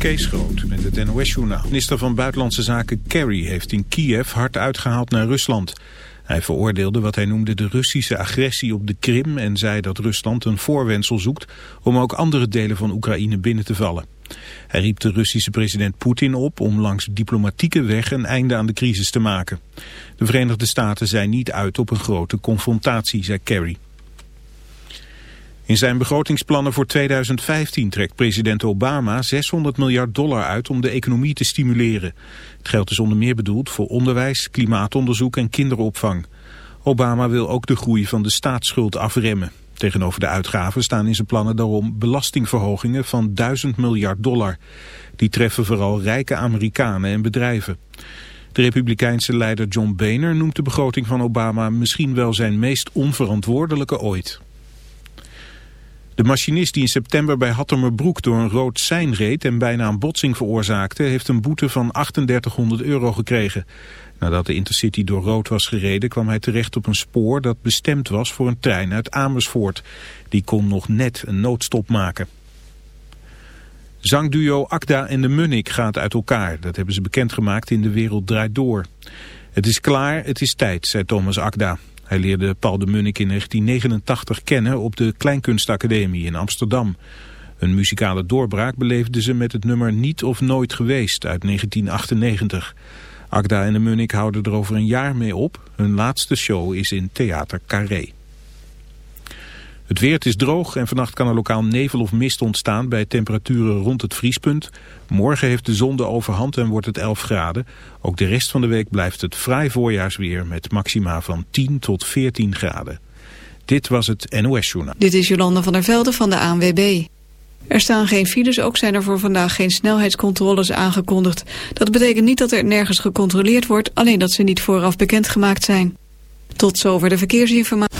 Kees Groot met het NOS-journaal. Minister van Buitenlandse Zaken Kerry heeft in Kiev hard uitgehaald naar Rusland. Hij veroordeelde wat hij noemde de Russische agressie op de Krim... en zei dat Rusland een voorwensel zoekt om ook andere delen van Oekraïne binnen te vallen. Hij riep de Russische president Poetin op om langs diplomatieke weg een einde aan de crisis te maken. De Verenigde Staten zijn niet uit op een grote confrontatie, zei Kerry. In zijn begrotingsplannen voor 2015 trekt president Obama 600 miljard dollar uit om de economie te stimuleren. Het geld is onder meer bedoeld voor onderwijs, klimaatonderzoek en kinderopvang. Obama wil ook de groei van de staatsschuld afremmen. Tegenover de uitgaven staan in zijn plannen daarom belastingverhogingen van 1000 miljard dollar. Die treffen vooral rijke Amerikanen en bedrijven. De republikeinse leider John Boehner noemt de begroting van Obama misschien wel zijn meest onverantwoordelijke ooit. De machinist die in september bij Hattemerbroek door een rood sein reed en bijna een botsing veroorzaakte, heeft een boete van 3800 euro gekregen. Nadat de Intercity door rood was gereden kwam hij terecht op een spoor dat bestemd was voor een trein uit Amersfoort. Die kon nog net een noodstop maken. Zangduo Akda en de Munnik gaat uit elkaar. Dat hebben ze bekendgemaakt in De Wereld Draait Door. Het is klaar, het is tijd, zei Thomas Akda. Hij leerde Paul de Munnik in 1989 kennen op de Kleinkunstacademie in Amsterdam. Een muzikale doorbraak beleefden ze met het nummer Niet of Nooit Geweest uit 1998. Agda en de Munnik houden er over een jaar mee op. Hun laatste show is in Theater Carré. Het weer is droog en vannacht kan er lokaal nevel of mist ontstaan bij temperaturen rond het vriespunt. Morgen heeft de zon de overhand en wordt het 11 graden. Ook de rest van de week blijft het vrij voorjaarsweer met maxima van 10 tot 14 graden. Dit was het NOS Journaal. Dit is Jolanda van der Velde van de ANWB. Er staan geen files, ook zijn er voor vandaag geen snelheidscontroles aangekondigd. Dat betekent niet dat er nergens gecontroleerd wordt, alleen dat ze niet vooraf bekendgemaakt zijn. Tot zover de verkeersinformatie.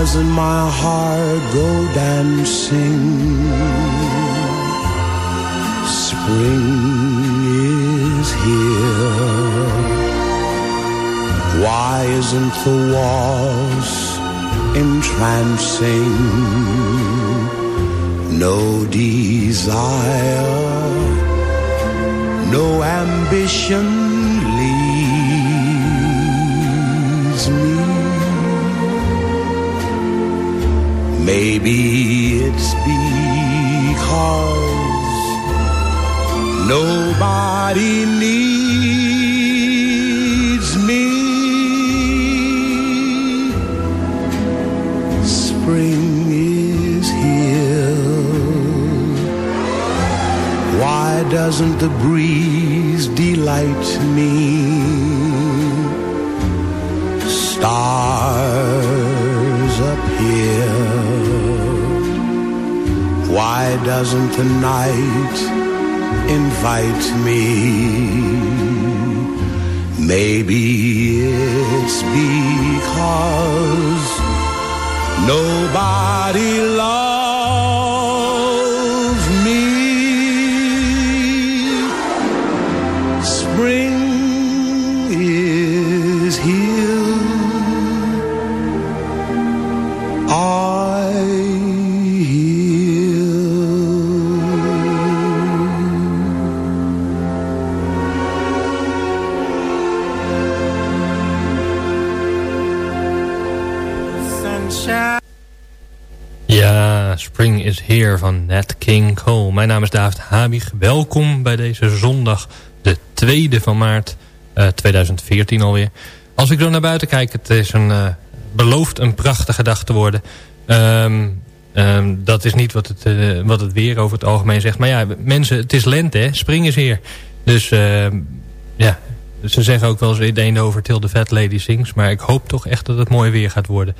Doesn't my heart go dancing? Spring is here. Why isn't the waltz entrancing? No desire no ambition Maybe it's because nobody needs me. Spring is here. Why doesn't the breeze delight me? The night invite me? Maybe it's because nobody loves Spring is Here van Nat King Cole. Mijn naam is David Habig. Welkom bij deze zondag, de 2e van maart 2014 alweer. Als ik dan naar buiten kijk, het is een, uh, belooft een prachtige dag te worden. Um, um, dat is niet wat het, uh, wat het weer over het algemeen zegt. Maar ja, mensen, het is lente, hè? spring is hier. Dus uh, ja, ze zeggen ook wel eens de over Till the Fat Lady Sings. Maar ik hoop toch echt dat het mooi weer gaat worden.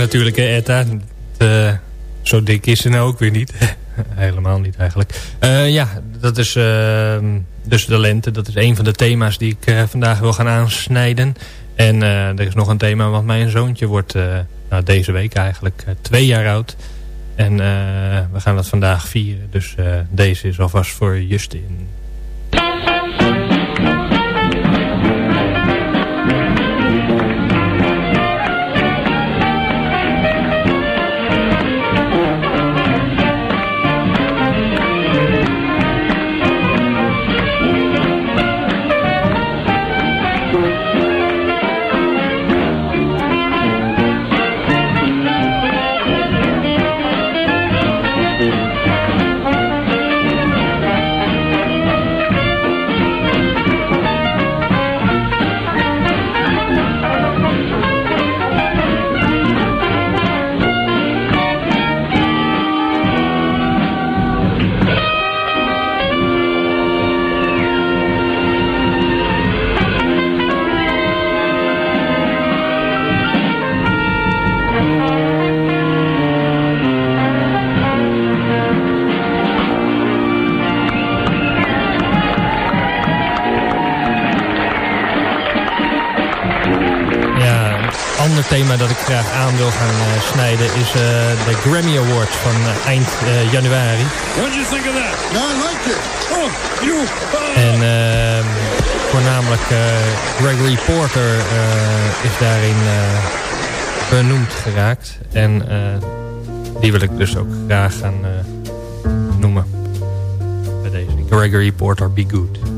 Natuurlijk, hè, Etta. Uh, zo dik is ze nou ook weer niet. Helemaal niet eigenlijk. Uh, ja, dat is uh, dus de lente. Dat is een van de thema's die ik uh, vandaag wil gaan aansnijden. En er is nog een thema, want mijn zoontje wordt nou, deze week eigenlijk twee jaar oud. En we gaan dat vandaag vieren. Dus deze is alvast voor Justin. Is uh, de Grammy Awards van uh, eind januari. What did you think of that? No, I liked it. Oh, you. En voornamelijk Gregory Porter is daarin benoemd geraakt. En die wil ik dus ook graag gaan noemen. Bij deze. Gregory Porter, Be Good.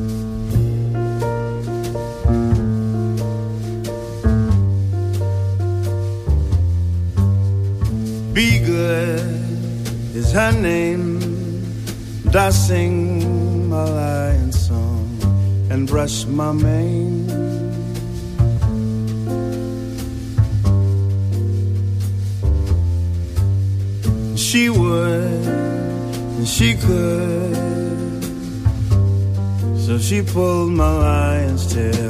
Brush my mane. She would, and she could. So she pulled my lion's tail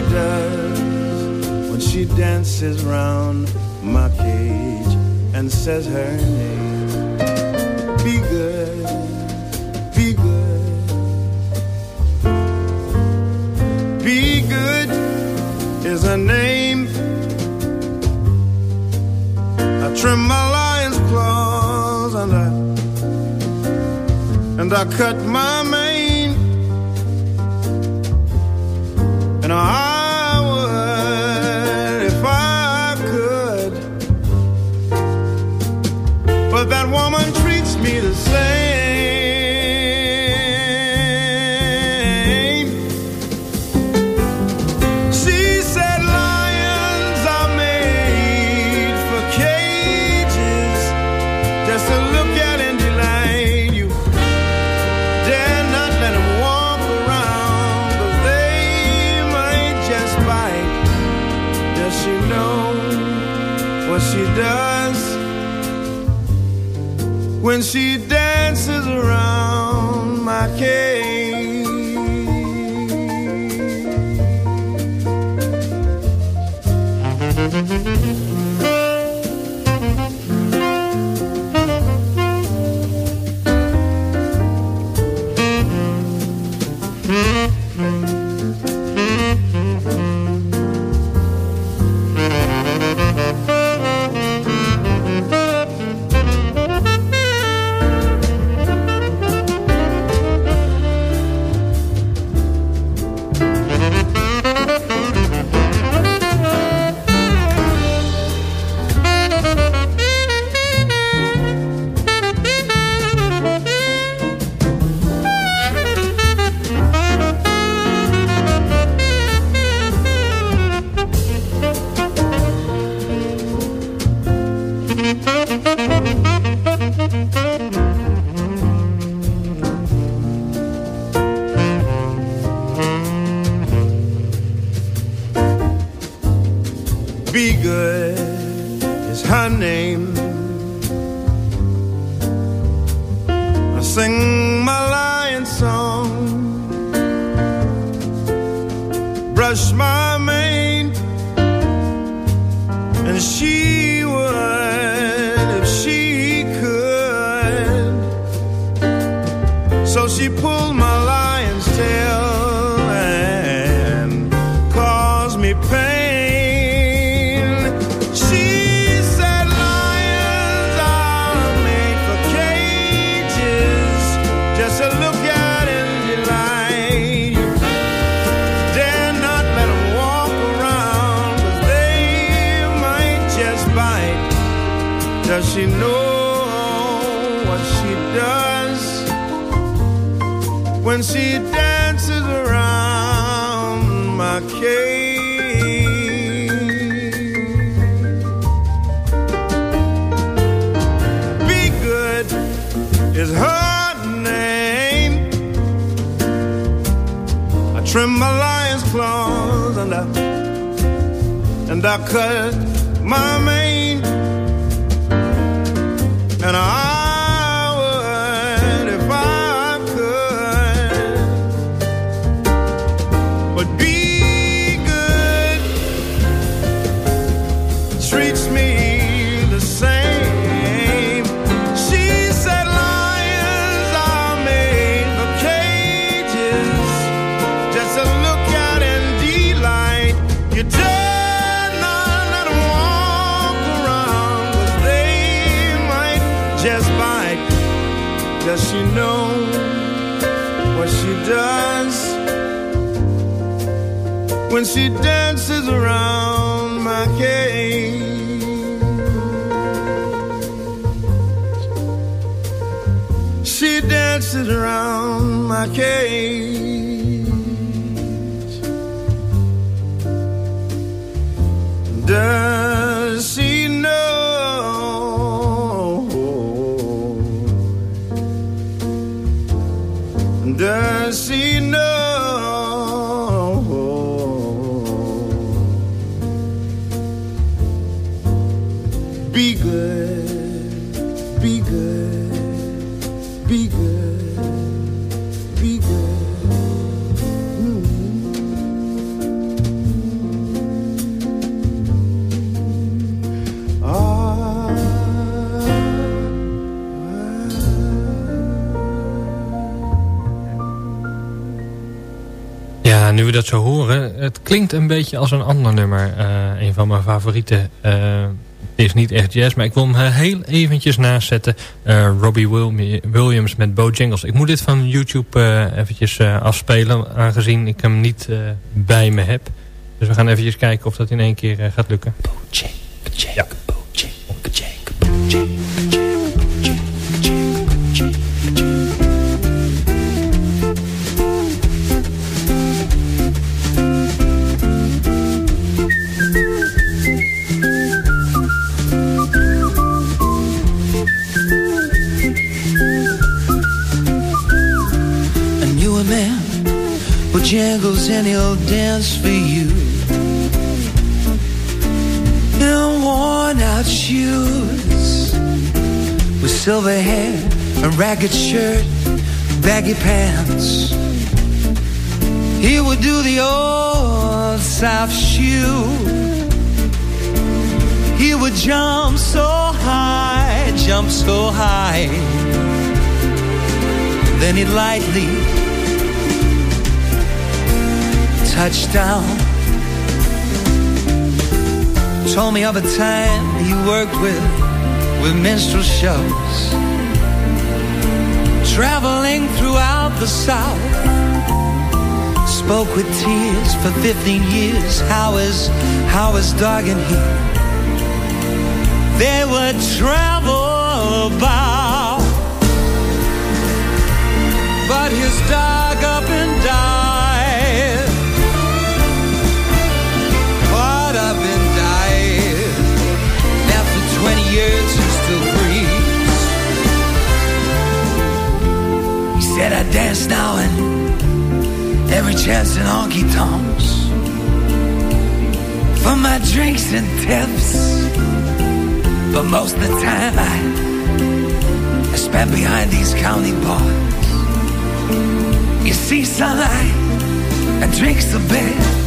does when she dances round my cage and says her name. Be good be good. Be good is her name. I trim my lion's claws and I and I cut my mane and I she knows what she does when she dances around my cage? She dances around my cage. Dat zo horen, het klinkt een beetje als een ander nummer. Eh, een van mijn favorieten. Eh, het is niet echt jazz, maar ik wil hem eh, heel eventjes naast zetten. Robbie Wil- Williams met Bojangles. Ik moet dit van YouTube eh, eventjes afspelen, aangezien ik hem niet bij me heb. Dus we gaan eventjes kijken of dat in één keer gaat lukken. Ja. And he'll dance for you. In worn out shoes, with silver hair, and ragged shirt, baggy pants. He would do the old South shoe. He would jump so high, jump so high. Then he'd lightly touch down. Told me of a time he worked with with minstrel shows, traveling throughout the South. Spoke with tears for 15 years. How is how is dog and he? They would travel about but his dog up and said, I dance now and every chance in honky tonks. For my drinks and tips. But most of the time I, I spend behind these county bars. You see sunlight and drinks a bit.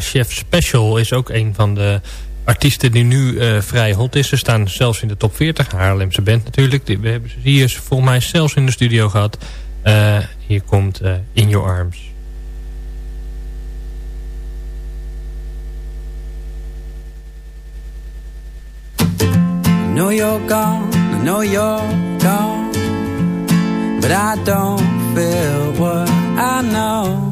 Chef Special is ook een van de artiesten die nu uh, vrij hot is. Ze staan zelfs in de top 40. Haarlemse band natuurlijk. We hebben ze hier volgens mij zelfs in de studio gehad. Uh, hier komt uh, In Your Arms. I know you're gone, I know you're gone But I don't feel what I know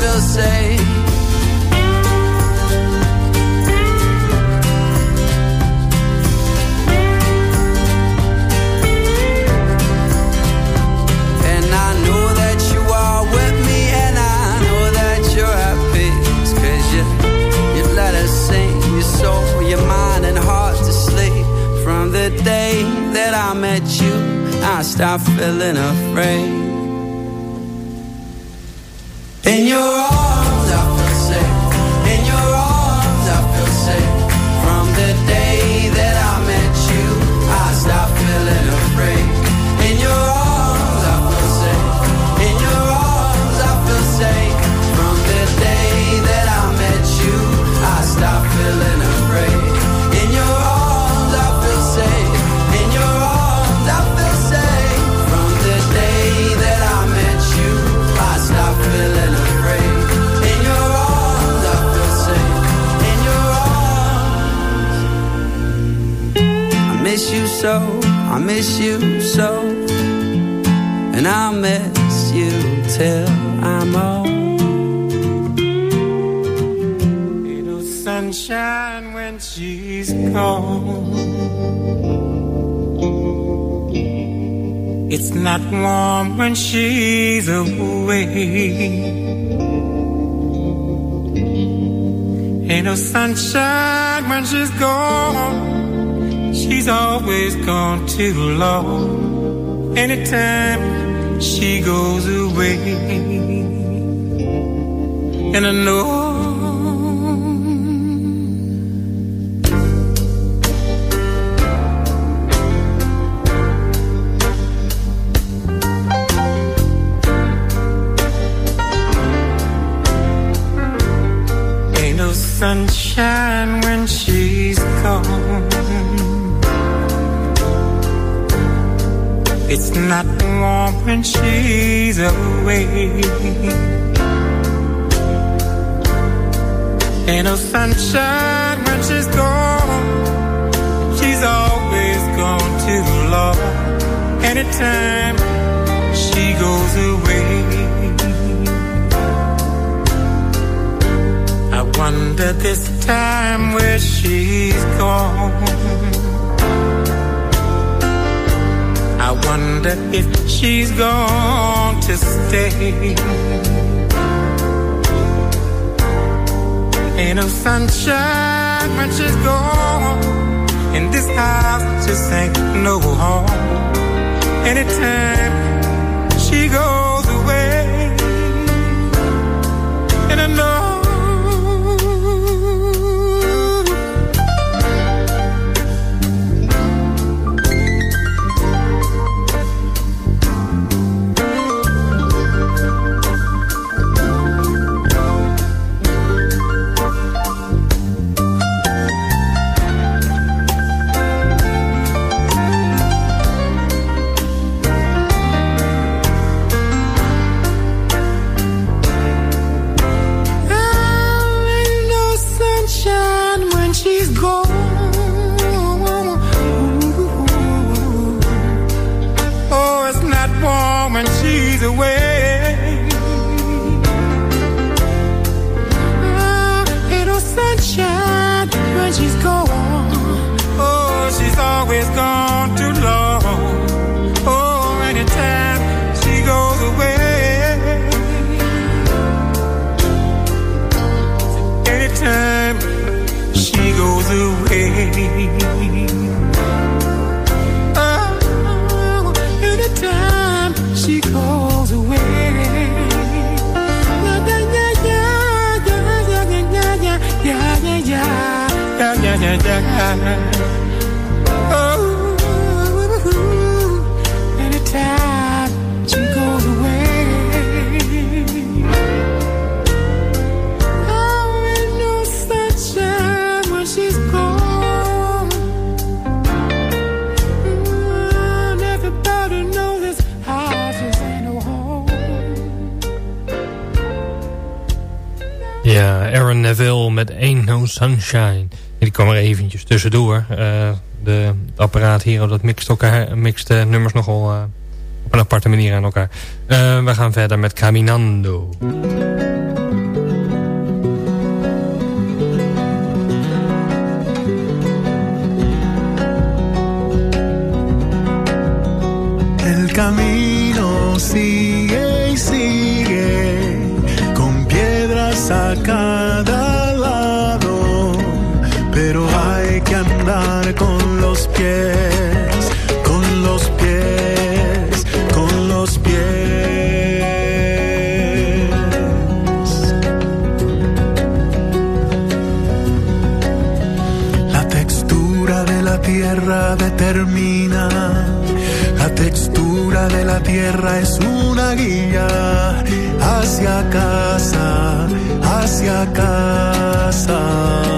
feel safe. And I know that you are with me And I know that you're you, you let us Your soul, your mind and heart to sleep. From the day that I met you I feeling afraid in your arms so, I miss you so And I'll miss you till I'm old Ain't no sunshine when she's gone. It's not warm when she's away. Ain't no sunshine when she's gone. She's always gone too long. Anytime she goes away. And I know no sunshine It's not warm when she's away. Ain't no sunshine when she's gone. She's always gone too long. Anytime she goes away. I wonder this time where she's gone. I wonder if she's gone to stay. Ain't no sunshine when she's gone. And this house just ain't no home. Anytime she goes away. And I know Die kwam er eventjes tussendoor. Uh, de, het apparaat hier, dat mixt, elkaar, uh, nummers nogal uh, op een aparte manier aan elkaar. we gaan verder met Caminando. Tierra es una guía hacia casa, hacia casa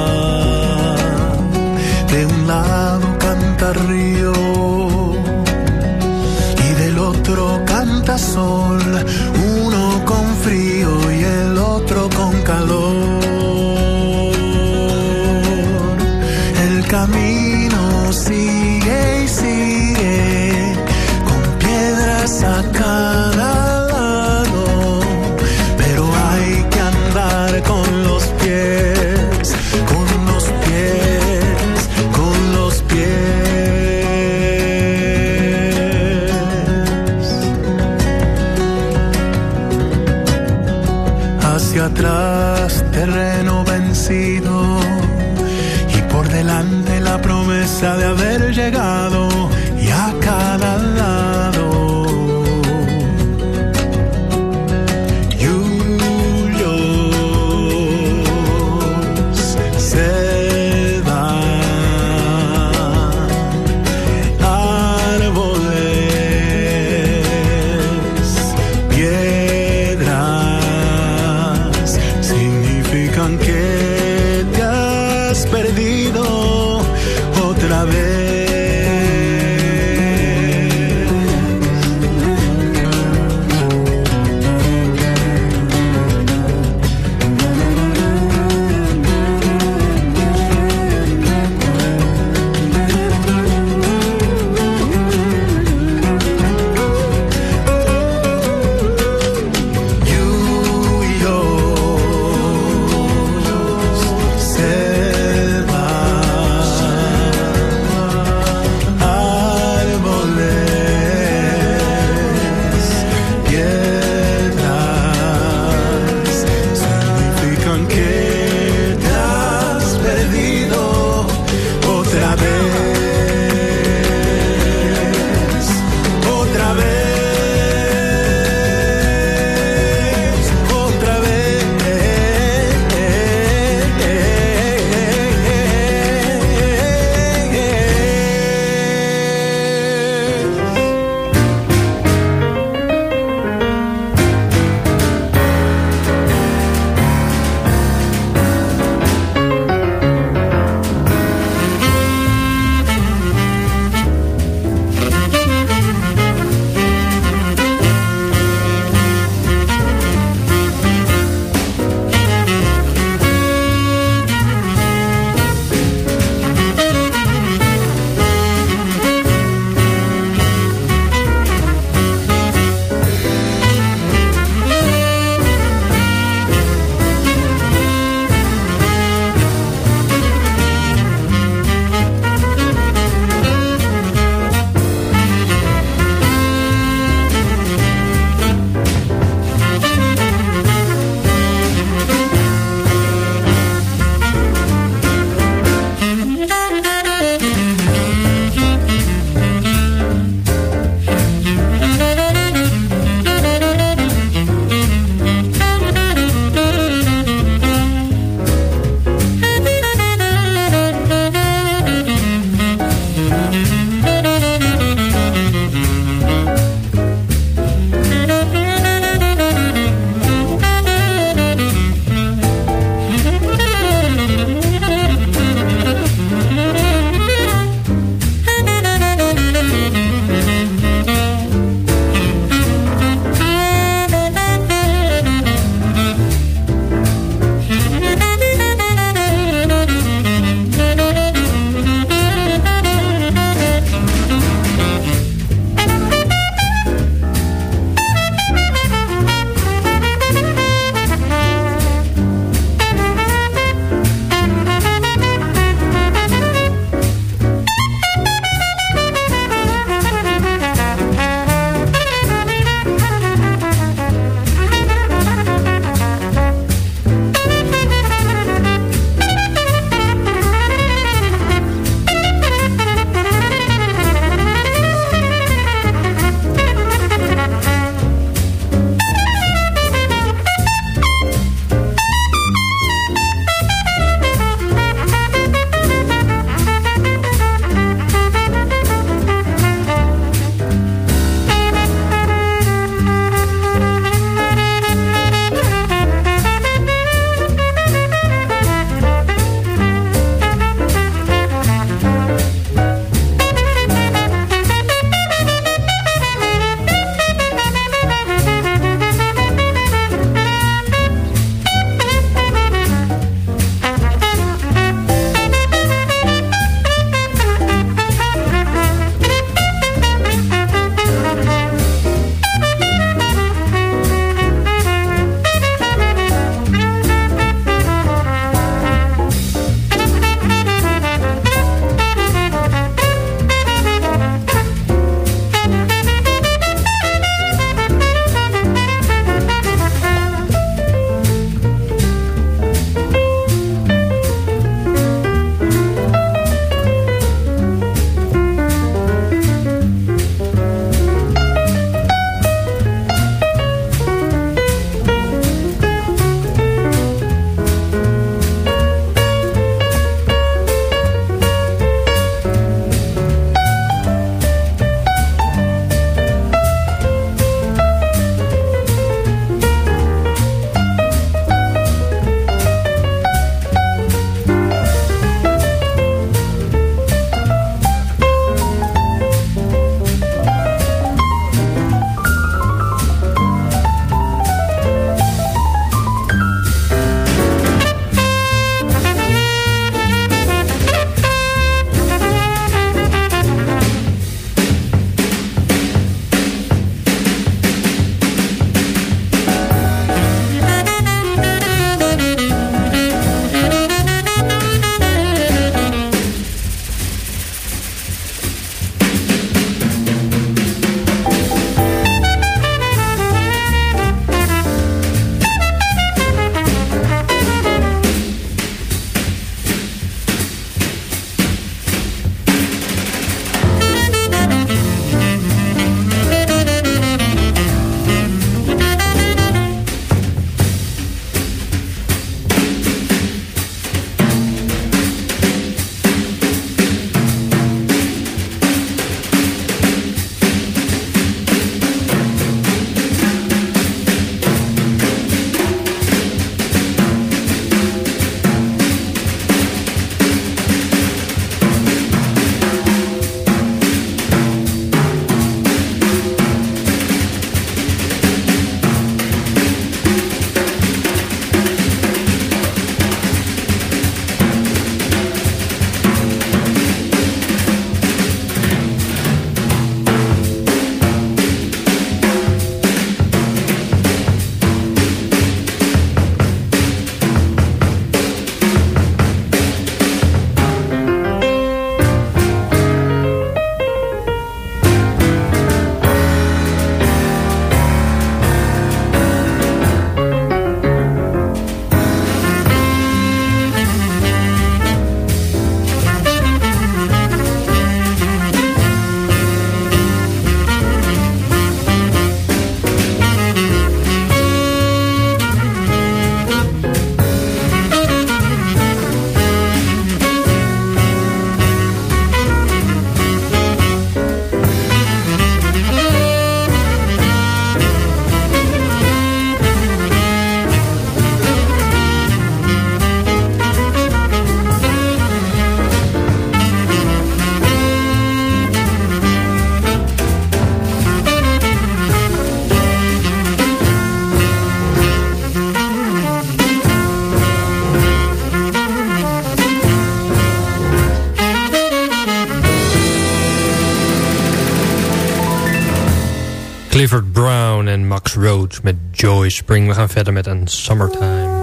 Spring. We gaan verder met een Summertime.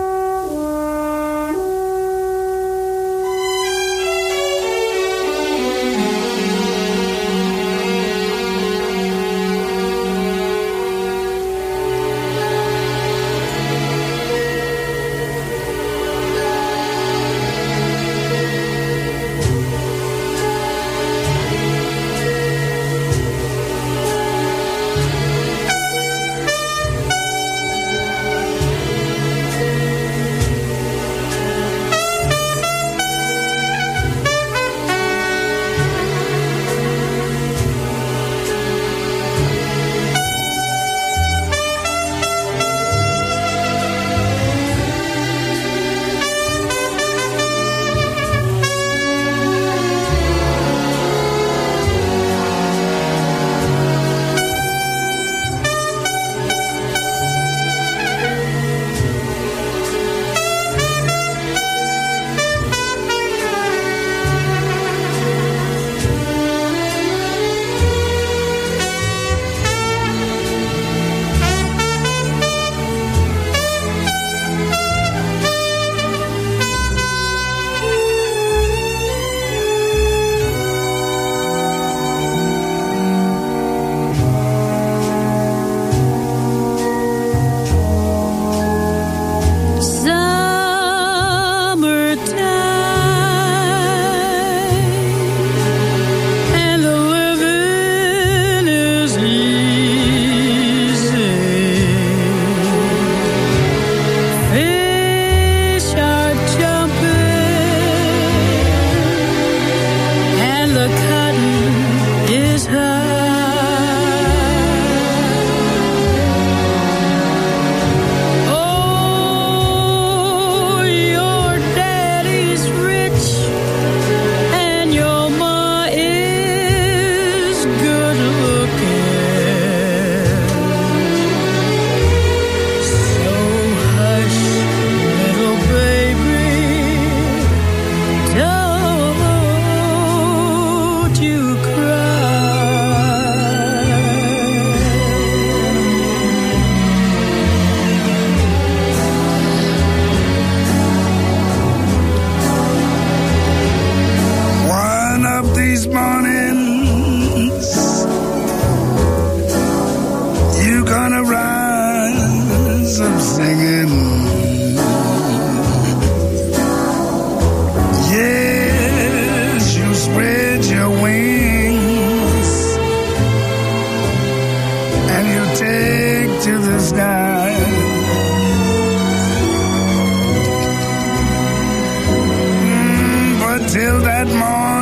that.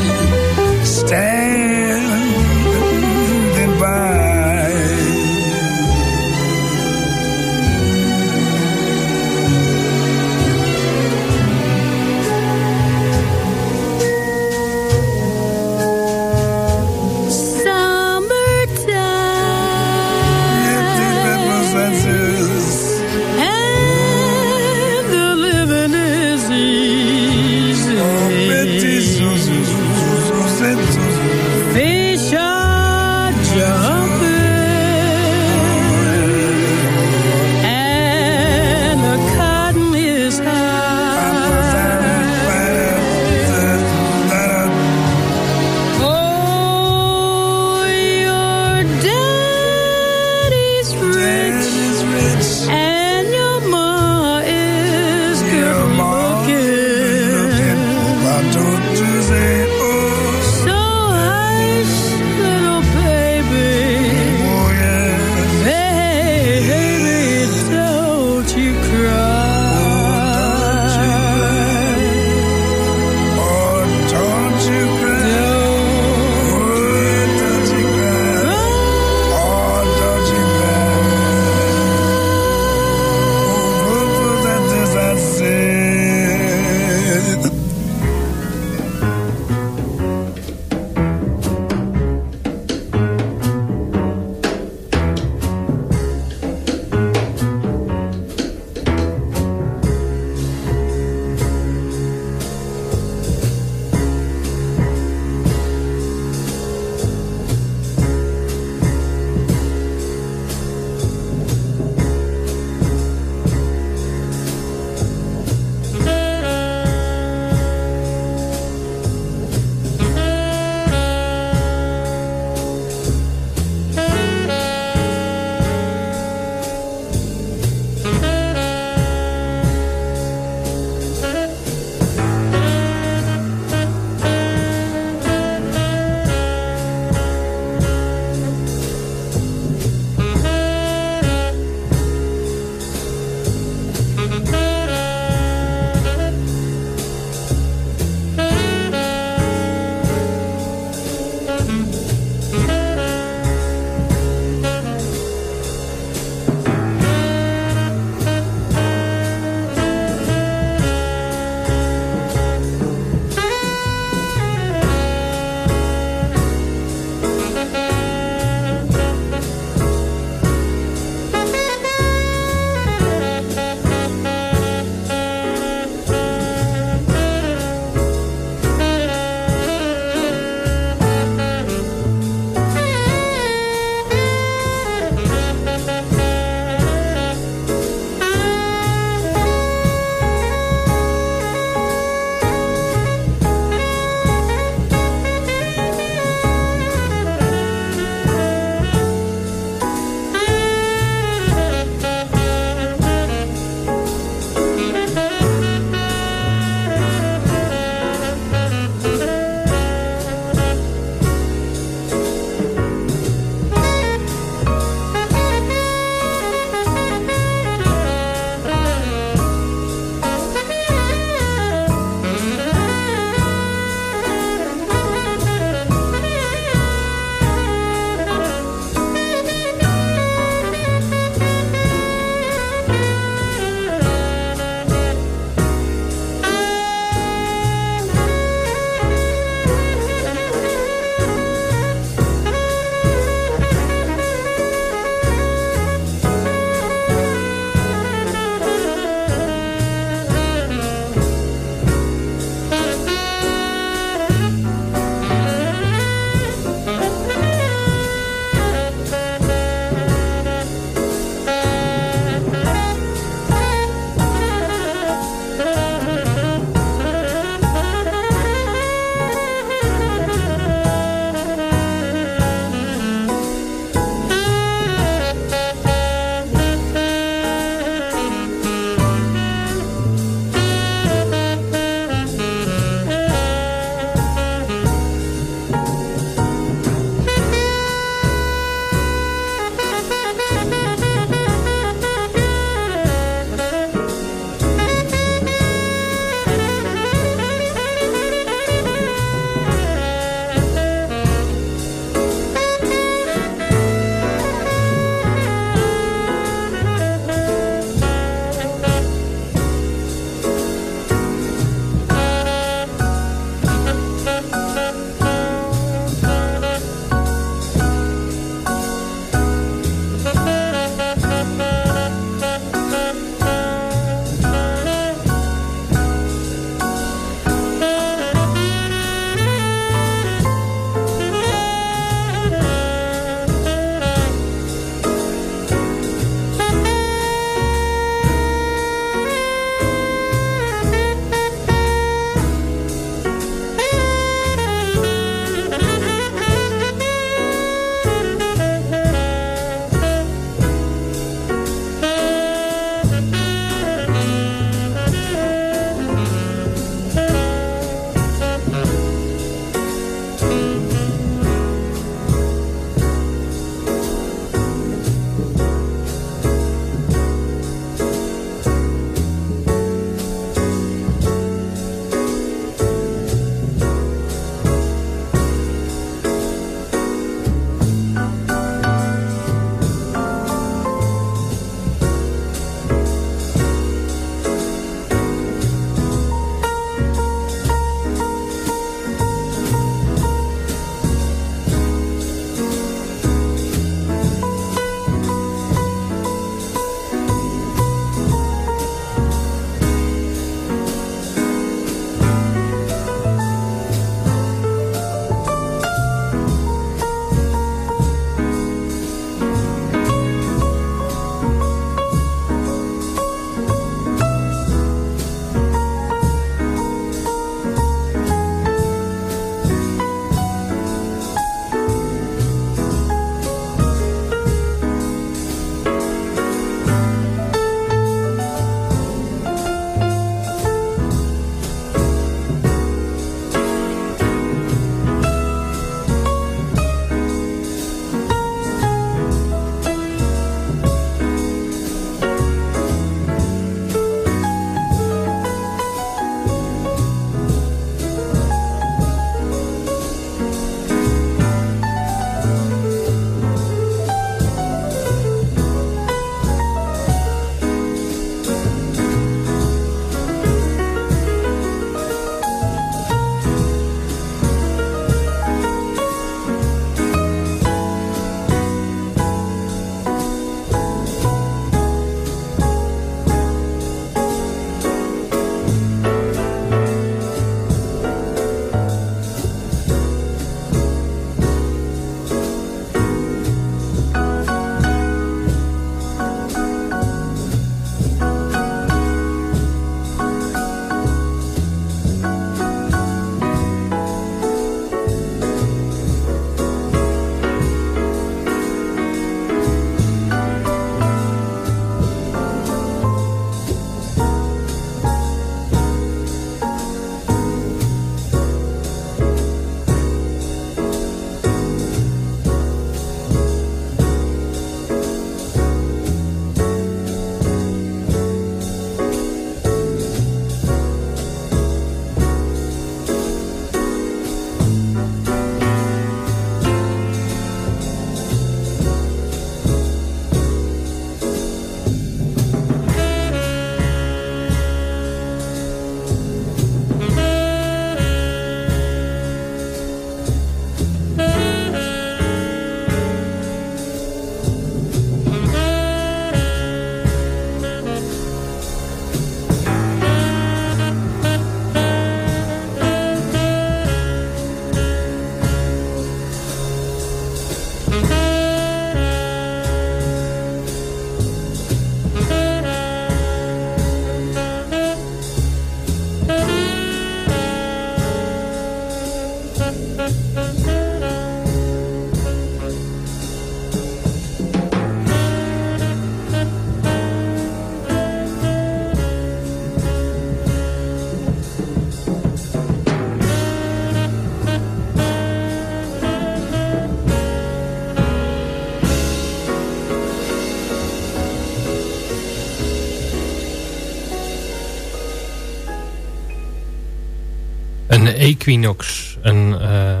Equinox, een uh,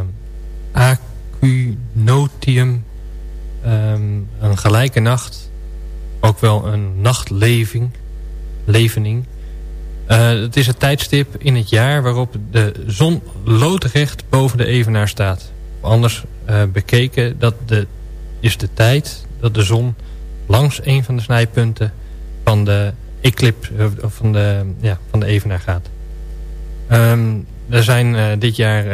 aquinotium, um, een gelijke nacht, ook wel een nachtleving, levening. Uh, het is het tijdstip in het jaar waarop de zon loodrecht boven de evenaar staat. Anders uh, bekeken, dat de, is de tijd dat de zon langs een van de snijpunten van de eclipse, van de, ja, van de evenaar gaat. Um, er zijn uh, dit jaar uh,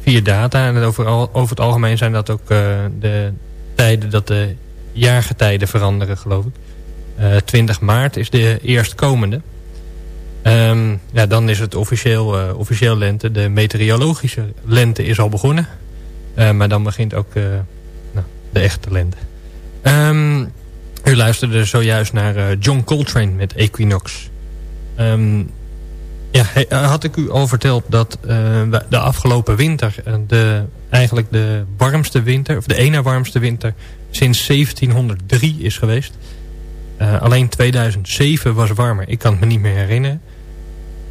vier data. En over, het algemeen zijn dat ook uh, de tijden dat de jaargetijden veranderen, geloof ik. 20 maart is de eerstkomende. Um, ja, dan is het officieel, officieel lente. De meteorologische lente is al begonnen. maar dan begint ook nou, de echte lente. Um, u luisterde zojuist naar John Coltrane met Equinox. Um, ja, eh, had ik u al verteld dat uh, de afgelopen winter... Eh, de, eigenlijk de warmste winter, of de ene warmste winter... sinds 1703 is geweest. Alleen 2007 was warmer. Ik kan het me niet meer herinneren.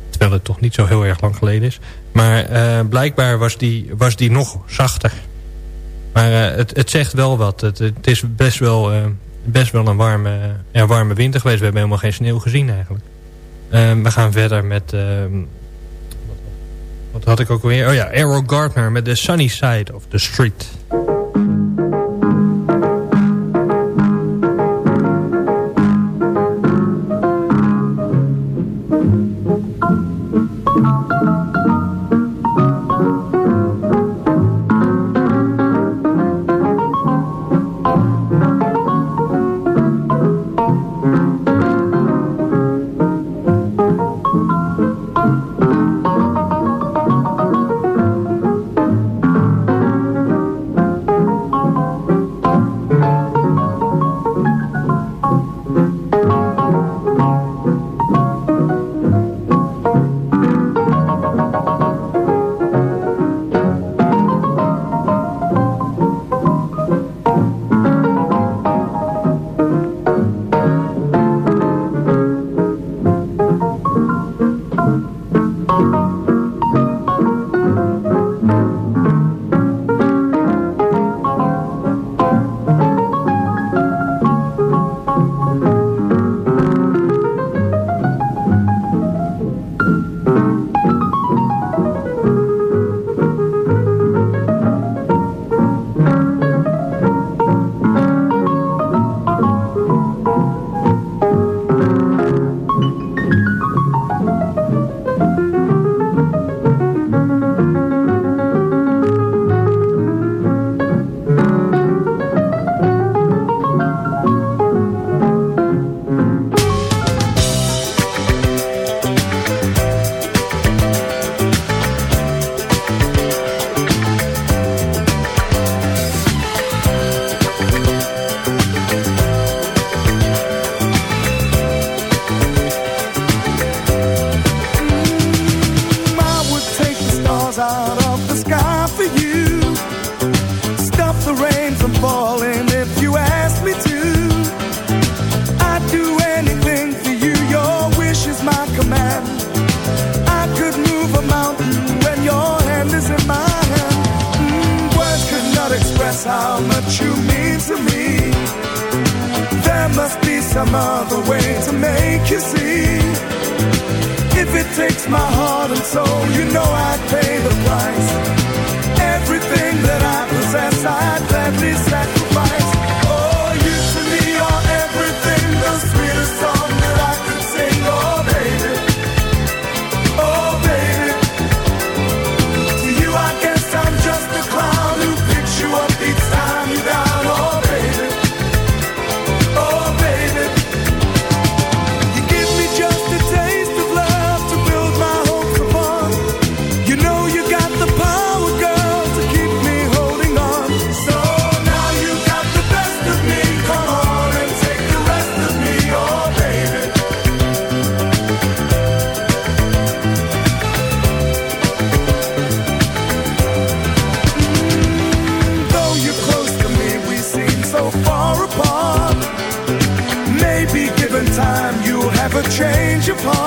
Terwijl het toch niet zo heel erg lang geleden is. Maar blijkbaar was die, was die nog zachter. Maar het, het zegt wel wat. Het, het is best wel, best wel een warme, ja, warme winter geweest. We hebben helemaal geen sneeuw gezien eigenlijk. Um, we gaan verder met... Um, wat had ik ook weer? Oh ja, Arrow Gardner met The Sunny Side of the Street. Change your heart.